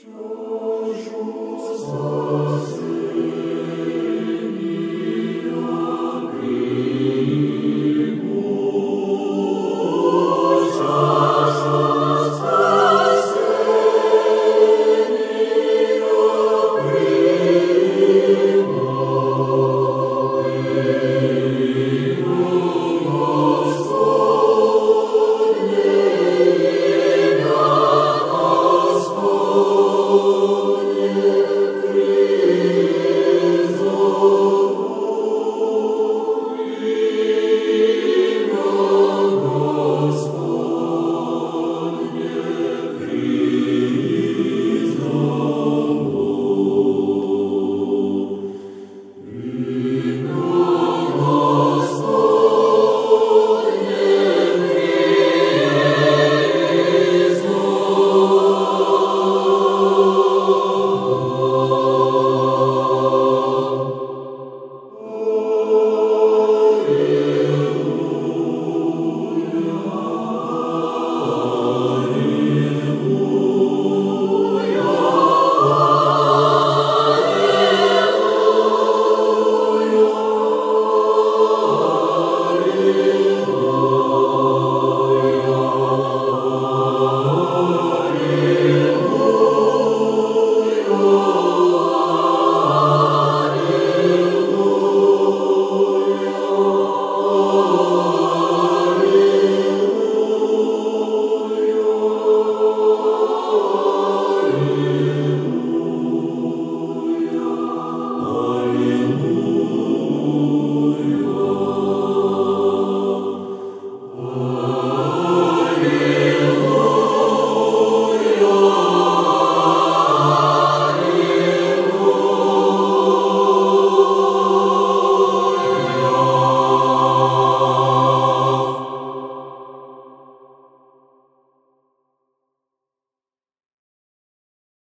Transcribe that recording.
Šios žūstas ir